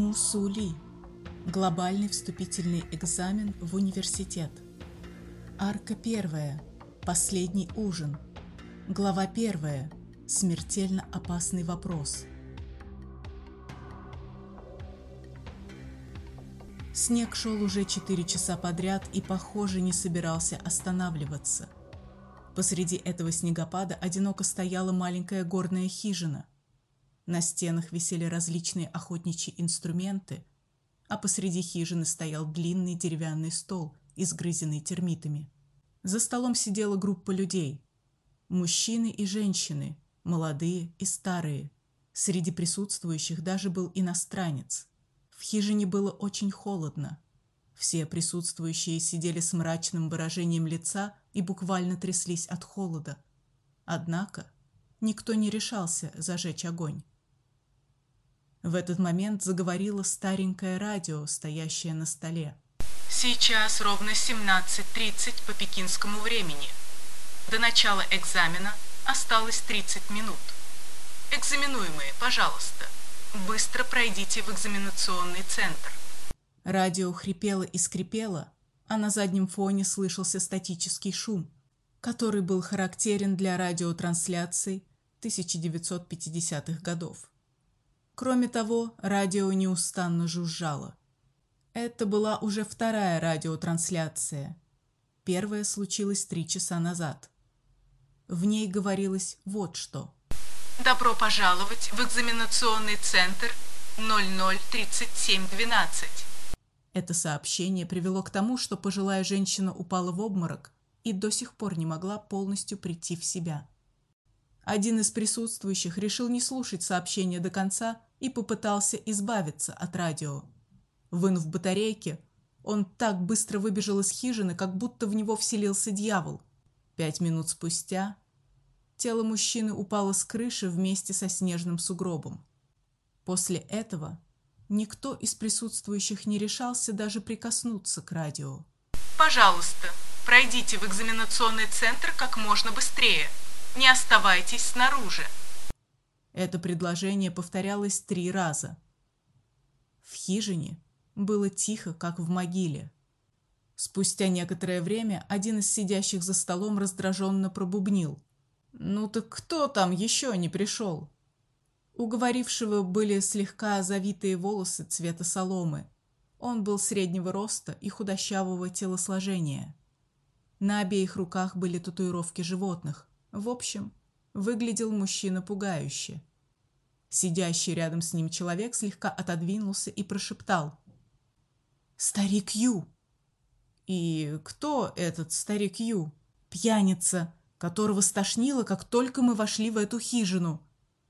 Мусули. Глобальный вступительный экзамен в университет. Арка первая. Последний ужин. Глава первая. Смертельно опасный вопрос. Снег шел уже четыре часа подряд и, похоже, не собирался останавливаться. Посреди этого снегопада одиноко стояла маленькая горная хижина. На стенах висели различные охотничьи инструменты, а посреди хижины стоял длинный деревянный стол, изгрызенный термитами. За столом сидела группа людей: мужчины и женщины, молодые и старые. Среди присутствующих даже был иностранец. В хижине было очень холодно. Все присутствующие сидели с мрачным выражением лица и буквально тряслись от холода. Однако никто не решался зажечь огонь. В этот момент заговорило старенькое радио, стоящее на столе. Сейчас ровно 17:30 по пекинскому времени. До начала экзамена осталось 30 минут. Экзаменуемые, пожалуйста, быстро пройдите в экзаменационный центр. Радио хрипело и скрипело, а на заднем фоне слышался статический шум, который был характерен для радиотрансляций 1950-х годов. Кроме того, радио неустанно жужжало. Это была уже вторая радиотрансляция. Первая случилась три часа назад. В ней говорилось вот что. Добро пожаловать в экзаменационный центр 003712. Это сообщение привело к тому, что пожилая женщина упала в обморок и до сих пор не могла полностью прийти в себя. Один из присутствующих решил не слушать сообщение до конца и попытался избавиться от радио. Вынув батарейки, он так быстро выбежал из хижины, как будто в него вселился дьявол. Пять минут спустя тело мужчины упало с крыши вместе со снежным сугробом. После этого Никто из присутствующих не решался даже прикоснуться к радио. Пожалуйста, пройдите в экзаменационный центр как можно быстрее. Не оставайтесь снаружи. Это предложение повторялось три раза. В хижине было тихо, как в могиле. Спустя некоторое время один из сидящих за столом раздраженно пробубнил: "Ну так кто там еще не пришел?» У говорившего были слегка завитые волосы цвета соломы. Он был среднего роста и худощавого телосложения. На обеих руках были татуировки животных. В общем, выглядел мужчина пугающе. Сидящий рядом с ним человек слегка отодвинулся и прошептал: "Старик Ю". И кто этот старик Ю? Пьяница, которого стошнило, как только мы вошли в эту хижину.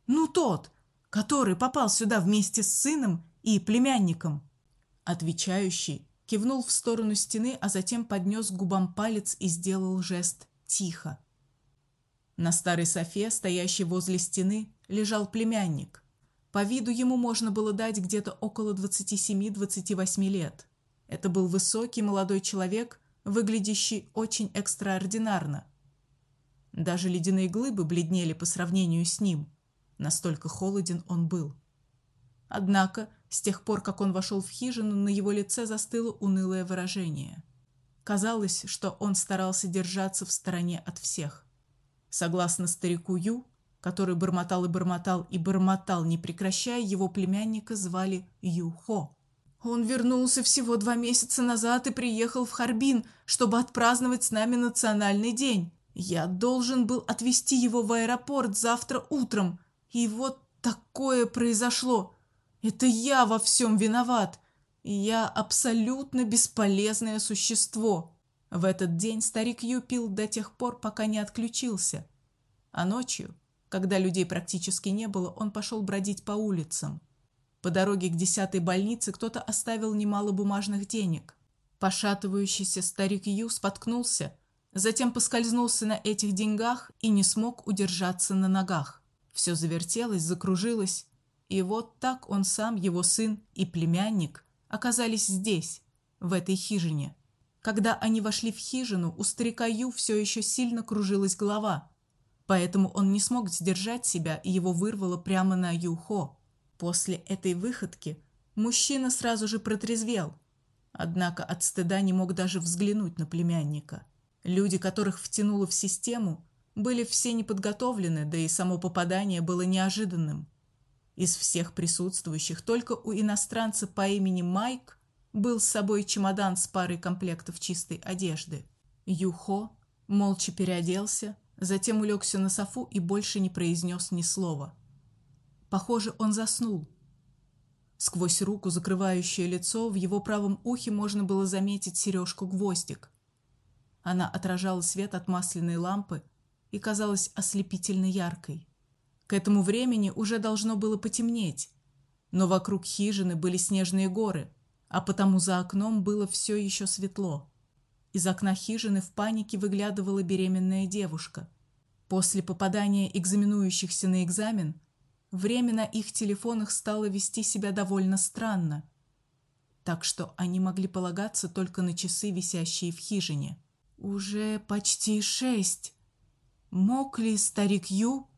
Ну тот, который попал сюда вместе с сыном и племянником. Отвечающий кивнул в сторону стены, а затем поднес к губам палец и сделал жест тихо. На старой софе, стоящей возле стены, лежал племянник. По виду ему можно было дать где-то около 27-28 лет. Это был высокий молодой человек, выглядящий очень экстраординарно. Даже ледяные глыбы бледнели по сравнению с ним. Настолько холоден он был. Однако, с тех пор, как он вошел в хижину, на его лице застыло унылое выражение. Казалось, что он старался держаться в стороне от всех. Согласно старику Ю, который бормотал и бормотал и бормотал, не прекращая, его племянника звали Юхо. Он вернулся всего два месяца назад и приехал в Харбин, чтобы отпраздновать с нами национальный день. Я должен был отвезти его в аэропорт завтра утром, и вот такое произошло. Это я во всем виноват. Я абсолютно бесполезное существо. В этот день старик Ю пил до тех пор, пока не отключился. А ночью, когда людей практически не было, он пошел бродить по улицам. По дороге к десятой больнице кто-то оставил немало бумажных денег. Пошатывающийся старик Ю споткнулся, затем поскользнулся на этих деньгах и не смог удержаться на ногах. Все завертелось, закружилось, и вот так он сам, его сын и племянник оказались здесь, в этой хижине. Когда они вошли в хижину, у старика Ю все еще сильно кружилась голова, поэтому он не смог сдержать себя, и его вырвало прямо на Юхо. После этой выходки Мужчина сразу же протрезвел, однако от стыда не мог даже взглянуть на племянника. Люди, которых втянуло в систему, были все неподготовлены, да и само попадание было неожиданным. Из всех присутствующих только у иностранца по имени Майк был с собой чемодан с парой комплектов чистой одежды. Юхо молча переоделся, затем улегся на софу и больше не произнес ни слова. Похоже, он заснул. Сквозь руку, закрывающую лицо, в его правом ухе можно было заметить сережку-гвоздик. Она отражала свет от масляной лампы и казалась ослепительно яркой. К этому времени уже должно было потемнеть, но вокруг хижины были снежные горы, а потому за окном было все еще светло. Из окна хижины в панике выглядывала беременная девушка. После попадания экзаменующихся на экзамен время на их телефонах стало вести себя довольно странно, так что они могли полагаться только на часы, висящие в хижине. Уже почти шесть. Мог ли старик Ю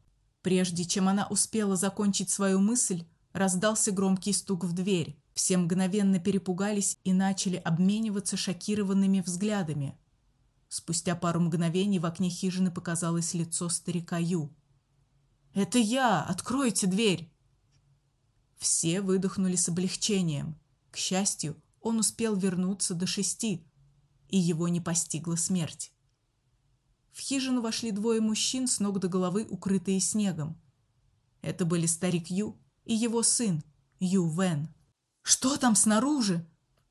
Прежде чем она успела закончить свою мысль, раздался громкий стук в дверь. Все мгновенно перепугались и начали обмениваться шокированными взглядами. Спустя пару мгновений в окне хижины показалось лицо старика Ю. «Это я! Откройте дверь!» Все выдохнули с облегчением. К счастью, он успел вернуться до шести, и его не постигла смерть. В хижину вошли двое мужчин с ног до головы, укрытые снегом. Это были старик Ю и его сын Ю Вен. Что там снаружи?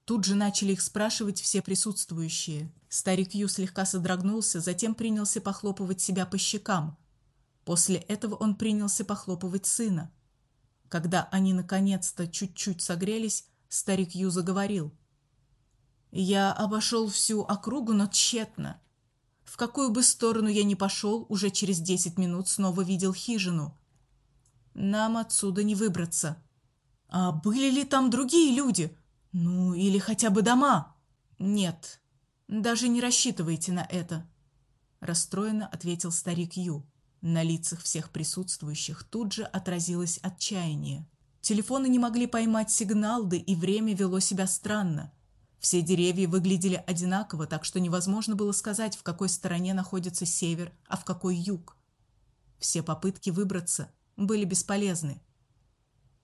Тут же начали их спрашивать все присутствующие. Старик Ю слегка содрогнулся, затем принялся похлопывать себя по щекам. После этого он принялся похлопывать сына. Когда они наконец-то чуть-чуть согрелись, старик Ю заговорил: "Я обошел всю округу, но тщетно. В какую бы сторону я ни пошел, уже через десять минут снова видел хижину. Нам отсюда не выбраться. А были ли там другие люди? Ну, или хотя бы дома? Нет. Даже не рассчитывайте на это, расстроенно ответил старик Ю. На лицах всех присутствующих тут же отразилось отчаяние. Телефоны не могли поймать сигнал, да и время вело себя странно. Все деревья выглядели одинаково, так что невозможно было сказать, в какой стороне находится север, а в какой юг. Все попытки выбраться были бесполезны.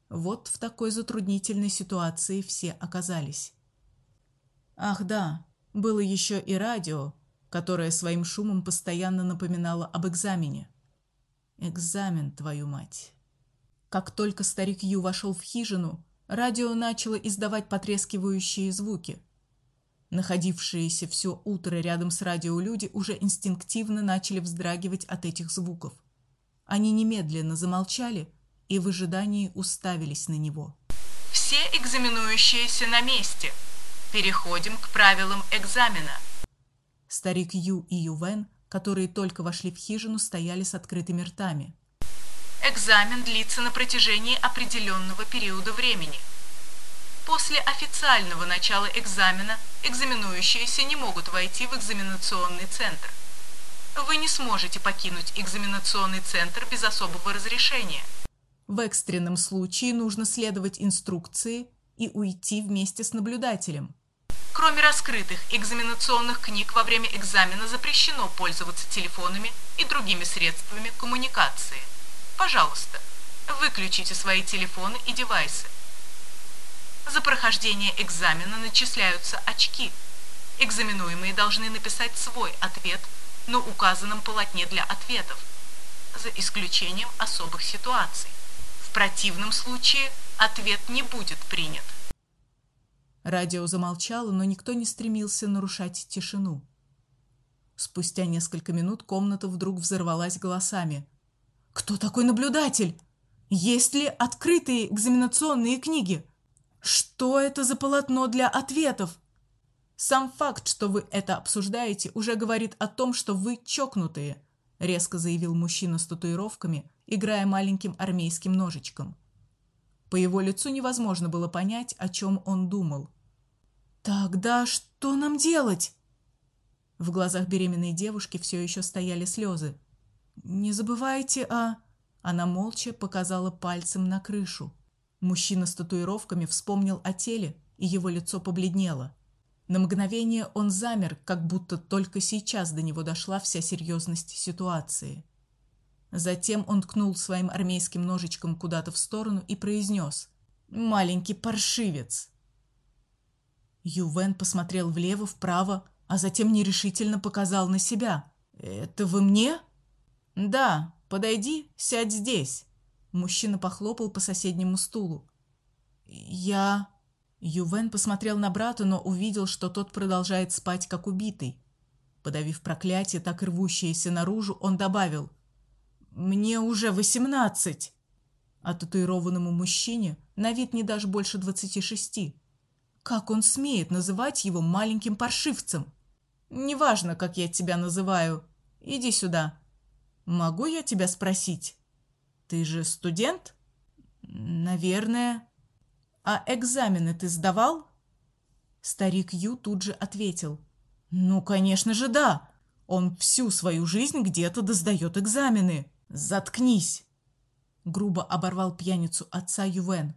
Вот в такой затруднительной ситуации все оказались. Ах, да, было еще и радио, которое своим шумом постоянно напоминало об экзамене. Экзамен, твою мать. Как только старик Ю вошел в хижину, радио начало издавать потрескивающие звуки. Находившиеся все утро рядом с радио люди уже инстинктивно начали вздрагивать от этих звуков. Они немедленно замолчали и в ожидании уставились на него. Все экзаменующиеся на месте. Переходим к правилам экзамена. Старик Ю и Ювен, которые только вошли в хижину, стояли с открытыми ртами. Экзамен длится на протяжении определенного периода времени. После официального начала экзамена экзаменующиеся не могут войти в экзаменационный центр. Вы не сможете покинуть экзаменационный центр без особого разрешения. В экстренном случае нужно следовать инструкции и уйти вместе с наблюдателем. Кроме раскрытых экзаменационных книг во время экзамена запрещено пользоваться телефонами и другими средствами коммуникации. Пожалуйста, выключите свои телефоны и девайсы. За прохождение экзамена начисляются очки. Экзаменуемые должны написать свой ответ на указанном полотне для ответов, за исключением особых ситуаций. Противном случае ответ не будет принят. Радио замолчало, но никто не стремился нарушать тишину. Спустя несколько минут комната вдруг взорвалась голосами. Кто такой наблюдатель? Есть ли открытые экзаменационные книги? Что это за полотно для ответов? Сам факт, что вы это обсуждаете, уже говорит о том, что вы чокнутые, резко заявил мужчина с татуировками, играя маленьким армейским ножичком. По его лицу невозможно было понять, о чем он думал. Тогда что нам делать? В глазах беременной девушки все еще стояли слезы. Не забывайте о Она молча показала пальцем на крышу. Мужчина с татуировками вспомнил о теле, и его лицо побледнело. На мгновение он замер, как будто только сейчас до него дошла вся серьезность ситуации. Затем он ткнул своим армейским ножичком куда-то в сторону и произнес «Маленький паршивец». Ювен посмотрел влево, вправо, а затем нерешительно показал на себя. «Это вы мне?» «Да, подойди, сядь здесь». Мужчина похлопал по соседнему стулу. «Я...» Ювен посмотрел на брата, но увидел, что тот продолжает спать, как убитый. Подавив проклятие, так рвущееся наружу, он добавил «Мне уже восемнадцать!» А татуированному мужчине на вид не даже больше двадцати шести. Как он смеет называть его маленьким паршивцем? «Неважно, как я тебя называю. Иди сюда. Могу я тебя спросить? Ты же студент?» «Наверное», «А экзамены ты сдавал?» Старик Ю тут же ответил. «Ну, конечно же, да. Он всю свою жизнь где-то доздает экзамены. Заткнись!» Грубо оборвал пьяницу отца Ювен.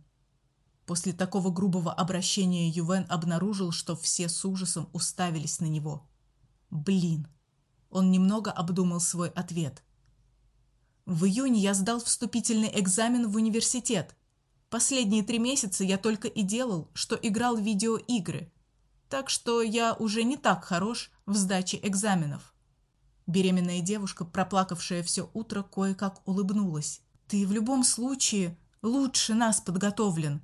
После такого грубого обращения Ювен обнаружил, что все с ужасом уставились на него. «Блин!» Он немного обдумал свой ответ. «В июне я сдал вступительный экзамен в университет. Последние три месяца я только и делал, что играл в видеоигры. Так что я уже не так хорош в сдаче экзаменов. Беременная девушка, проплакавшая все утро, кое-как улыбнулась. Ты в любом случае лучше нас подготовлен.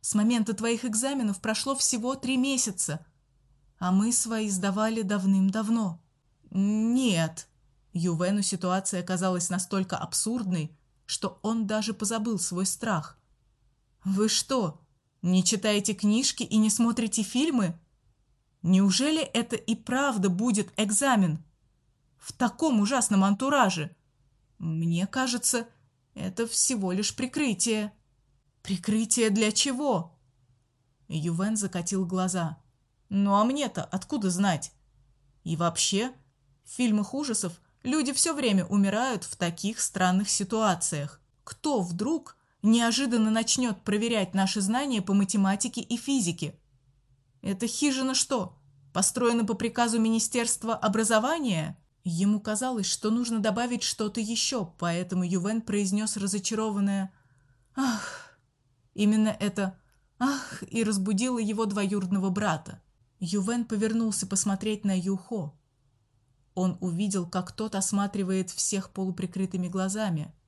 С момента твоих экзаменов прошло всего три месяца, а мы свои сдавали давным-давно. Нет. Ювену ситуация оказалась настолько абсурдной, что он даже позабыл свой страх. Вы что, не читаете книжки и не смотрите фильмы? Неужели это и правда будет экзамен? В таком ужасном антураже? Мне кажется, это всего лишь прикрытие. Прикрытие для чего? Ювен закатил глаза. Ну а мне-то откуда знать? И вообще, в фильмах ужасов люди все время умирают в таких странных ситуациях. Кто вдруг неожиданно начнет проверять наши знания по математике и физике. Это хижина что, построена по приказу Министерства образования? Ему казалось, что нужно добавить что-то еще, поэтому Ювен произнес разочарованное «Ах!». Именно это «Ах!» и разбудило его двоюродного брата. Ювен повернулся посмотреть на Юхо. Он увидел, как тот осматривает всех полуприкрытыми глазами –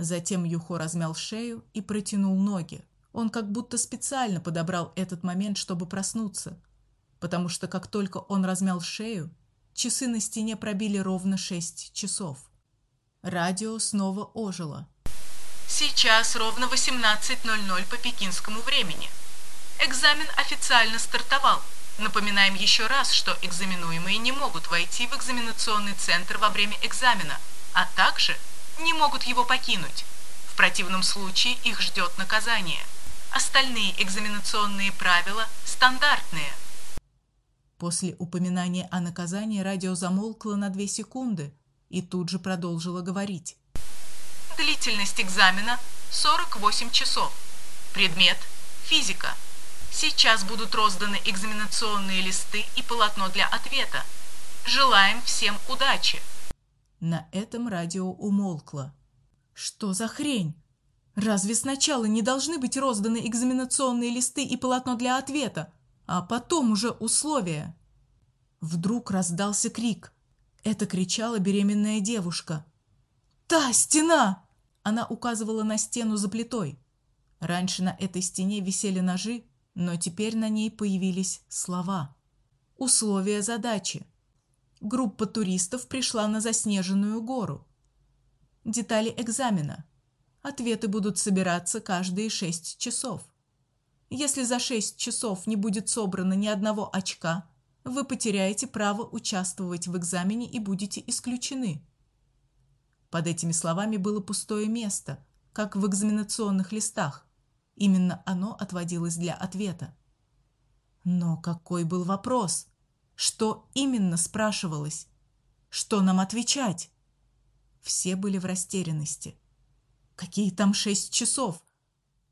Затем Юхо размял шею и протянул ноги. Он как будто специально подобрал этот момент, чтобы проснуться, потому что как только он размял шею, часы на стене пробили ровно шесть часов. Радио снова ожило. Сейчас ровно 18.00 по пекинскому времени. Экзамен официально стартовал. Напоминаем еще раз, что экзаменуемые не могут войти в экзаменационный центр во время экзамена, а также – не могут его покинуть. В противном случае их ждет наказание. Остальные экзаменационные правила стандартные. После упоминания о наказании радио замолкло на две секунды и тут же продолжило говорить. Длительность экзамена 48 часов. Предмет – физика. Сейчас будут розданы экзаменационные листы и полотно для ответа. Желаем всем удачи! На этом радио умолкло. Что за хрень? Разве сначала не должны быть розданы экзаменационные листы и полотно для ответа, а потом уже условия? Вдруг раздался крик. Это кричала беременная девушка. «Та стена!» Она указывала на стену за плитой. Раньше на этой стене висели ножи, но теперь на ней появились слова. Условия задачи. Группа туристов пришла на заснеженную гору. Детали экзамена. Ответы будут собираться каждые шесть часов. Если за шесть часов не будет собрано ни одного очка, вы потеряете право участвовать в экзамене и будете исключены. Под этими словами было пустое место, как в экзаменационных листах. Именно оно отводилось для ответа. Но какой был вопрос? Что именно спрашивалось? Что нам отвечать? Все были в растерянности. Какие там шесть часов?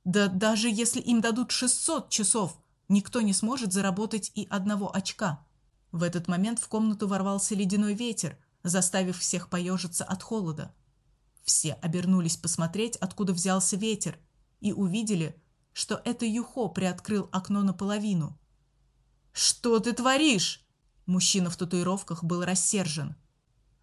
Да даже если им дадут 600 часов, никто не сможет заработать и одного очка. В этот момент в комнату ворвался ледяной ветер, заставив всех поежиться от холода. Все обернулись посмотреть, откуда взялся ветер, и увидели, что это Юхо приоткрыл окно наполовину. «Что ты творишь?» Мужчина в татуировках был рассержен.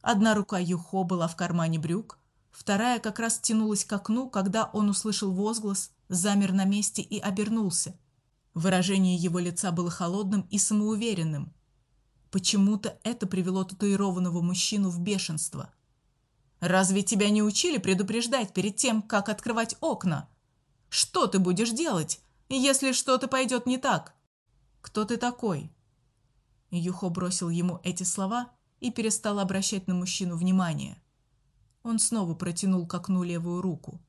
Одна рука Юхо была в кармане брюк, вторая как раз тянулась к окну, когда он услышал возглас, замер на месте и обернулся. Выражение его лица было холодным и самоуверенным. Почему-то это привело татуированного мужчину в бешенство. Разве тебя не учили предупреждать перед тем, как открывать окна? Что ты будешь делать, если что-то пойдет не так? Кто ты такой? Юхо бросил ему эти слова и перестал обращать на мужчину внимание. Он снова протянул к окну левую руку.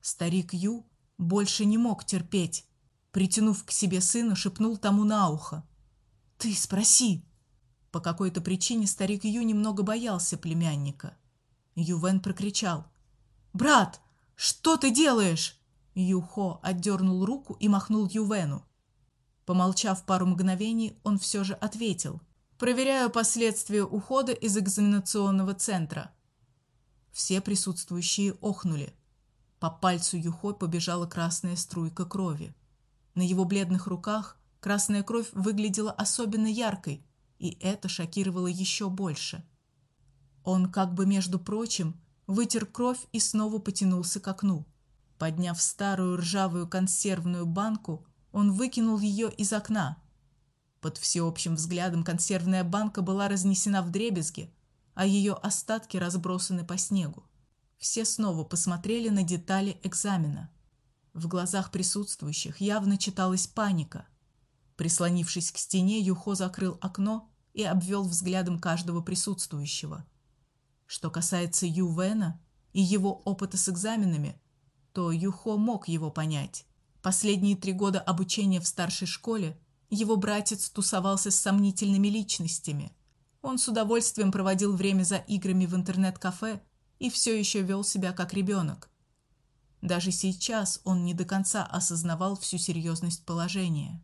Старик Ю больше не мог терпеть. Притянув к себе сына, шепнул тому на ухо: "Ты спроси, по какой-то причине старик Ю немного боялся племянника. Ювен прокричал: "Брат, что ты делаешь?" Юхо отдернул руку и махнул Ювену. Помолчав пару мгновений, он все же ответил: "Проверяю последствия ухода из экзаменационного центра". Все присутствующие охнули. По пальцу Юхо побежала красная струйка крови. На его бледных руках красная кровь выглядела особенно яркой, и это шокировало еще больше. Он как бы между прочим вытер кровь и снова потянулся к окну. Подняв старую ржавую консервную банку, он выкинул ее из окна. Под всеобщим взглядом консервная банка была разнесена вдребезги, а ее остатки разбросаны по снегу. Все снова посмотрели на детали экзамена. В глазах присутствующих явно читалась паника. Прислонившись к стене, Юхо закрыл окно и обвел взглядом каждого присутствующего. Что касается Ювена и его опыта с экзаменами, то Юхо мог его понять. Последние три года обучения в старшей школе его братец тусовался с сомнительными личностями. Он с удовольствием проводил время за играми в интернет-кафе и все еще вел себя как ребенок. Даже сейчас он не до конца осознавал всю серьезность положения.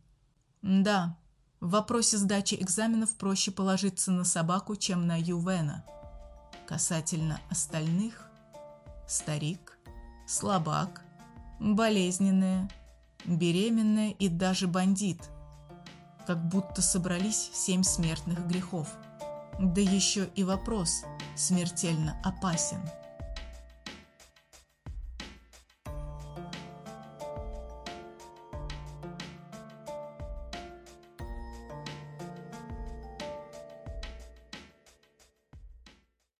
Да, в вопросе сдачи экзаменов проще положиться на собаку, чем на Ювена. Касательно остальных старик, слабак, болезненная, беременная и даже бандит. Как будто собрались семь смертных грехов. Да еще и вопрос смертельно опасен.